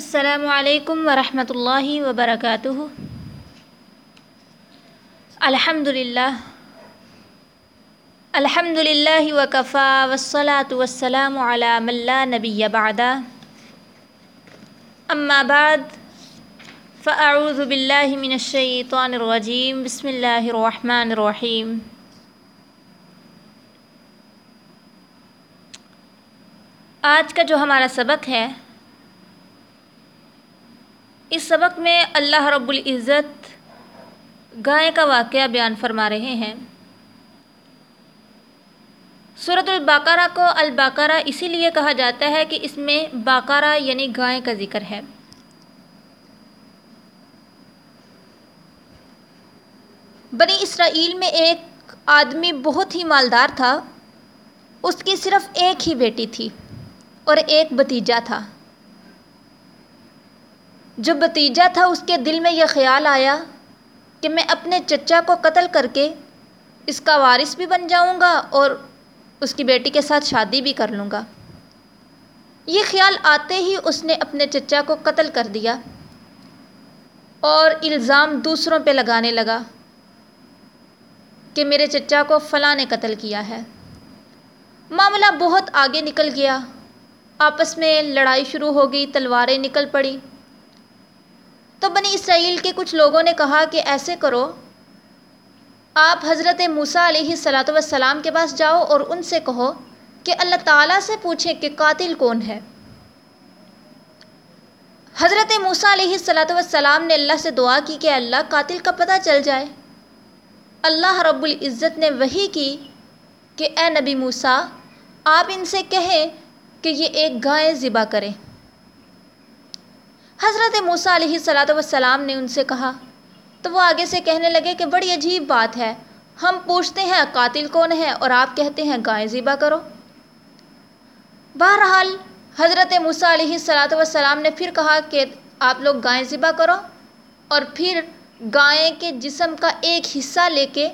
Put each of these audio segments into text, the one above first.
السلام علیکم ورحمۃ اللہ وبرکاتہ۔ الحمد للہ الحمد للہ وکفا وسلاۃ وسلام علام اللہ نبی بعد۔ اما بعد، فاعوذ باللہ من الشیطان الرجیم۔ بسم اللہ الرحمن الرحیم۔ آج کا جو ہمارا سبق ہے اس سبق میں اللہ رب العزت گائے کا واقعہ بیان فرما رہے ہیں۔ صورت الباقارہ کو الباقارہ اسی لیے کہا جاتا ہے کہ اس میں باقارہ یعنی گائے کا ذکر ہے۔ بنی اسرائیل میں ایک آدمی بہت ہی مالدار تھا، اس کی صرف ایک ہی بیٹی تھی اور ایک بتیجا تھا۔ جو بتیجا تھا اس کے دل میں یہ خیال آیا کہ میں اپنے چچا کو قتل کر کے اس کا وارث بھی بن جاؤں گا اور اس کی بیٹی کے ساتھ شادی بھی کر لوں گا۔ یہ خیال آتے ہی اس نے اپنے چچا کو قتل کر دیا اور الزام دوسروں پہ لگانے لگا کہ میرے چچا کو فلاں نے قتل کیا ہے۔ معاملہ بہت آگے نکل گیا۔ آپس میں لڑائی شروع ہو گئی، تلواریں نکل پڑی تو بنی اسرائیل کے کچھ لوگوں نے کہا کہ ایسے کرو، آپ حضرت موسیٰ علیہ صلاۃ وسلام کے پاس جاؤ اور ان سے کہو کہ اللہ تعالیٰ سے پوچھیں کہ قاتل کون ہے۔ حضرت موسیٰ علیہ صلاۃ وسلام نے اللہ سے دعا کی کہ اللہ قاتل کا پتہ چل جائے۔ اللہ رب العزت نے وہی کی کہ اے نبی موسیٰ، آپ ان سے کہیں کہ یہ ایک گائے ذبح کریں۔ حضرت موسیٰ علیہ صلاۃ وسلام نے ان سے کہا، تو وہ آگے سے کہنے لگے کہ بڑی عجیب بات ہے، ہم پوچھتے ہیں قاتل کون ہے اور آپ کہتے ہیں گائے ذبح کرو۔ بہرحال، حضرت موسیٰ علیہ صلاۃ وسلام نے پھر کہا کہ آپ لوگ گائے ذبح کرو اور پھر گائے کے جسم کا ایک حصہ لے کے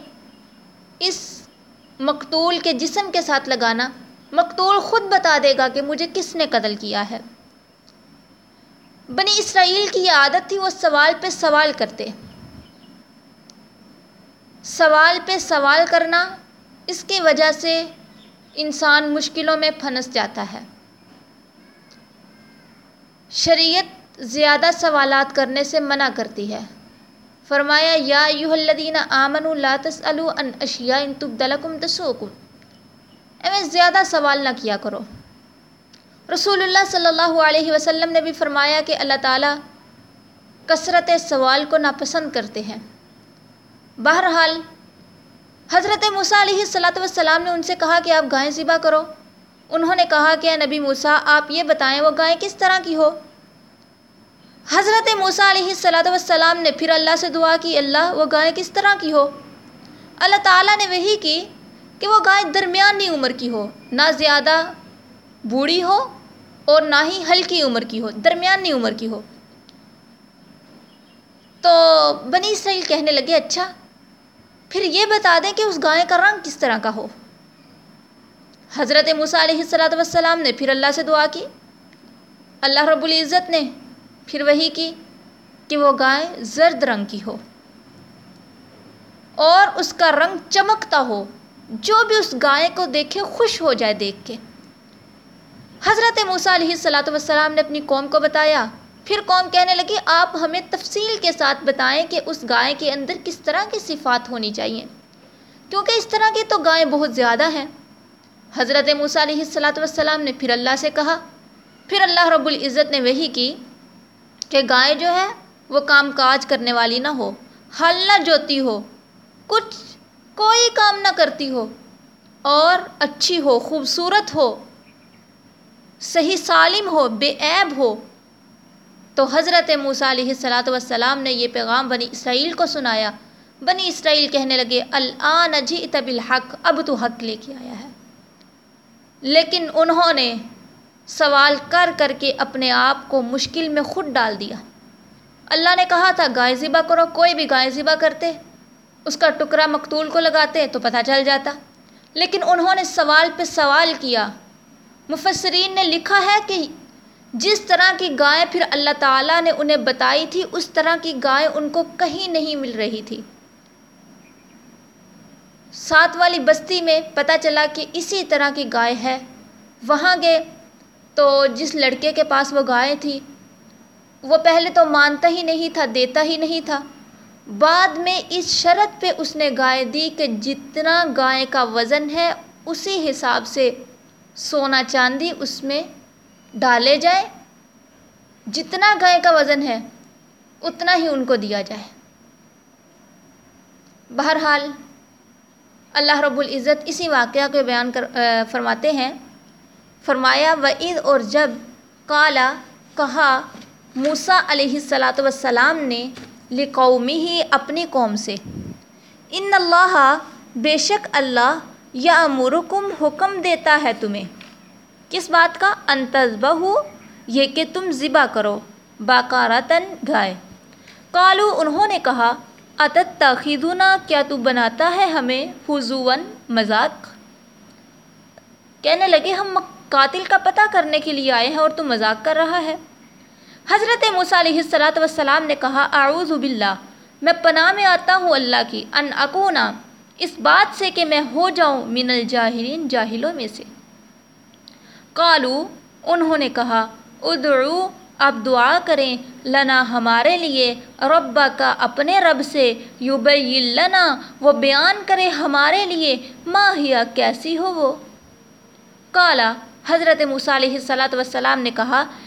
اس مقتول کے جسم کے ساتھ لگانا۔ مقتول خود بتا دے گا کہ مجھے کس نے قتل کیا ہے۔ بنی اسرائیل کی یہ عادت تھی، وہ سوال پہ سوال کرتے۔ سوال پہ سوال کرنا اس کی وجہ سے انسان مشکلوں میں پھنس جاتا ہے۔ شریعت زیادہ سوالات کرنے سے منع کرتی ہے۔ فرمایا، یا ایوہ الذین آمنوا لا تسألوا عن اشیاء ان تبدلکم تسوکم اے زیادہ سوال نہ کیا کرو۔ رسول اللہ صلی اللہ علیہ وسلم نے بھی فرمایا کہ اللہ تعالیٰ کثرت سوال کو ناپسند کرتے ہیں۔ بہرحال، حضرت موسیٰ علیہ صلاۃ وسلام نے ان سے کہا کہ آپ گائے ذبح کرو۔ انہوں نے کہا کہ نبی موسیٰ، آپ یہ بتائیں وہ گائے کس طرح کی ہو؟ حضرت موسیٰ علیہ صلاۃ وسلام نے پھر اللہ سے دعا کی، اللہ، وہ گائے کس طرح کی ہو؟ اللہ تعالیٰ نے وہی کی کہ وہ گائے درمیانی عمر کی ہو، نہ زیادہ بوڑھی ہو اور نہ ہی ہلکی عمر کی ہو، درمیانی عمر کی ہو۔ تو بنی اسرائیل کہنے لگے اچھا پھر یہ بتا دیں کہ اس گائے کا رنگ کس طرح کا ہو۔ حضرت موسیٰ علیہ السلاۃ وسلام نے پھر اللہ سے دعا کی۔ اللہ رب العزت نے پھر وہی کی کہ وہ گائے زرد رنگ کی ہو اور اس کا رنگ چمکتا ہو۔ جو بھی اس گائے کو دیکھے، خوش ہو جائے دیکھ کے۔ حضرت موسیٰ علیہ السلاۃ والسلام نے اپنی قوم کو بتایا۔ پھر قوم کہنے لگی، آپ ہمیں تفصیل کے ساتھ بتائیں کہ اس گائے کے اندر کس طرح کی صفات ہونی چاہیے۔ کیونکہ اس طرح کی تو گائیں بہت زیادہ ہیں۔ حضرت موسیٰ علیہ السلاۃ والسلام نے پھر اللہ سے کہا۔ پھر اللہ رب العزت نے وہی کی کہ گائے جو ہے وہ کام کاج کرنے والی نہ ہو حل نہ جوتی ہو، کچھ کوئی کام نہ کرتی ہو اور اچھی ہو، خوبصورت ہو۔ صحیح سالم ہو، بے عیب ہو۔ تو حضرت موسیٰ علیہ السلاۃ والسلام نے یہ پیغام بنی اسرائیل کو سنایا۔ بنی اسرائیل کہنے لگے الآن جئت بالحق، اب تو حق لے کے آیا ہے۔ لیکن انہوں نے سوال کر کر کے اپنے آپ کو مشکل میں خود ڈال دیا۔ اللہ نے کہا تھا، گائے ذبح کرو، کوئی بھی گائے ذبح کرتے، اس کا ٹکڑا مقتول کو لگاتے تو پتہ چل جاتا۔ لیکن انہوں نے سوال پہ سوال کیا۔ مفسرین نے لکھا ہے کہ جس طرح کی گائے پھر اللہ تعالیٰ نے انہیں بتائی تھی، اس طرح کی گائے ان کو کہیں نہیں مل رہی تھی۔ ساتھ والی بستی میں پتہ چلا کہ اسی طرح کی گائے ہے۔ وہاں گئے تو جس لڑکے کے پاس وہ گائے تھی، وہ پہلے تو مانتا ہی نہیں تھا، دیتا ہی نہیں تھا۔ بعد میں اس شرط پہ اس نے گائے دی کہ جتنا گائے کا وزن ہے، اسی حساب سے سونا چاندی اس میں ڈالے جائے۔ جتنا گائے کا وزن ہے، اتنا ہی ان کو دیا جائے۔ بہرحال، اللہ رب العزت اسی واقعہ کو بیان کر فرماتے ہیں۔ فرمایا وعید اور جب کالا کہا موسا علیہ السلاۃ وسلام نے لقومی ہی اپنی قوم سے، ان اللہ، بے شک اللہ یا امرکم حکم دیتا ہے تمہیں۔ کس بات کا؟ انتظبہ ہو یہ کہ تم ذبح کرو، باقارتاً گائے۔ کالو انہوں نے کہا اتت تاخیدنا کیا تو بناتا ہے ہمیں حضون مذاق؟ کہنے لگے، ہم قاتل کا پتہ کرنے کے لیے آئے ہیں اور تو مذاق کر رہا ہے۔ حضرت موسیٰ علیہ السلاۃ والسلام نے کہا، اعوذ باللہ، میں پناہ میں آتا ہوں اللہ کی، ان اکونا اس بات سے کہ میں ہو جاؤں من الجاہرین جاہلوں میں سے۔ قالو، انہوں نے کہا، ادعو، اب دعا کریں، لنا ہمارے لیے ربا کا اپنے رب سے یوبئی لنا، وہ بیان کرے ہمارے لیے ماہیا کیسی ہو وہ۔ کالا حضرت موسیٰ علیہ وسلام نے کہا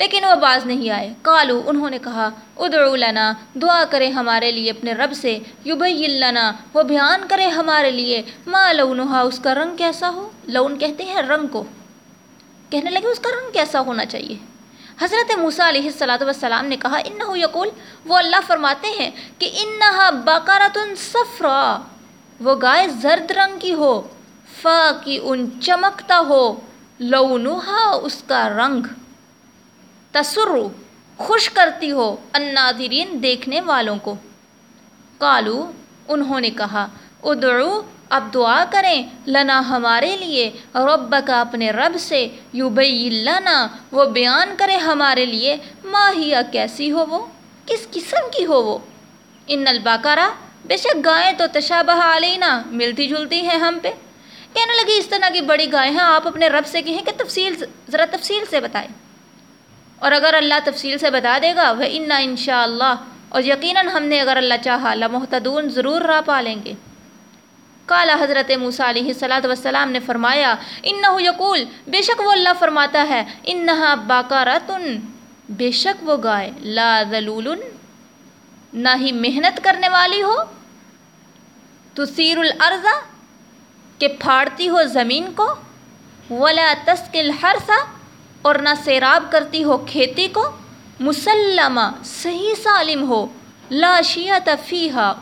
لیکن وہ باز نہیں آئے۔ کالو انہوں نے کہا، ادعو لنا، دعا کرے ہمارے لیے اپنے رب سے، یبین لنا، وہ بیان کرے ہمارے لیے۔ ما لونہا، اس کا رنگ کیسا ہو؟ لون کہتے ہیں رنگ کو۔ کہنے لگے، اس کا رنگ کیسا ہونا چاہیے۔ حضرت موسیٰ علیہ السلاۃ والسلام نے کہا، انہو یقول، وہ اللہ فرماتے ہیں کہ انہا باقارتن صفرا، وہ گائے زرد رنگ کی ہو فا کی ان چمکتا ہو لونہا اس کا رنگ تسر خوش کرتی ہو الناظرین دیکھنے والوں کو۔ کالو انہوں نے کہا، ادعو، اب دعا کریں، لنا ہمارے لیے رب کا اپنے رب سے یوبئی لنا، وہ بیان کرے ہمارے لیے ماہیا کیسی ہو وہ؟ کس قسم کی ہو وہ؟ ان الباکارہ بے شک گائیں تو تشابہ علینا، ملتی جلتی ہیں ہم پہ۔ کہنے لگی، اس طرح کی بڑی گائے ہیں، آپ اپنے رب سے کہیں کہ تفصیل، ذرا تفصیل سے بتائیں۔ اور اگر اللہ تفصیل سے بتا دے گا، وہ ان شاء اللہ اور یقیناً ہم نے اگر اللہ چاہا، لمحتدون ضرور راہ پا لیں گے۔ کالا حضرت موسیٰ علیہ صلاۃ وسلام نے فرمایا انہو یقول، بے شک وہ اللہ فرماتا ہے انہا باقارتن بے شک وہ گائے، لا ذلول، نہ ہی محنت کرنے والی ہو۔ تثیر الارض کہ پھاڑتی ہو زمین کو، ولا تسکل حرسا اور نہ سیراب کرتی ہو کھیتی کو، مسلمہ صحیح سالم ہو، لا شیعت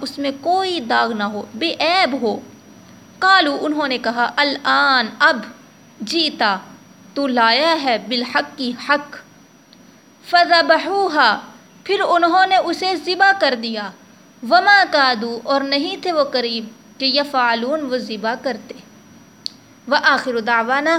اس میں کوئی داغ نہ ہو، بے عیب ہو۔ کالو انہوں نے کہا، الان، اب، جیتا، تو لایا ہے بالحق کی حق۔ فضبحوہا پھر انہوں نے اسے ذبح کر دیا۔ وما کادو، اور نہیں تھے وہ قریب، کہ یفعلون، وہ ذبح کرتے۔ وآخر دعوانا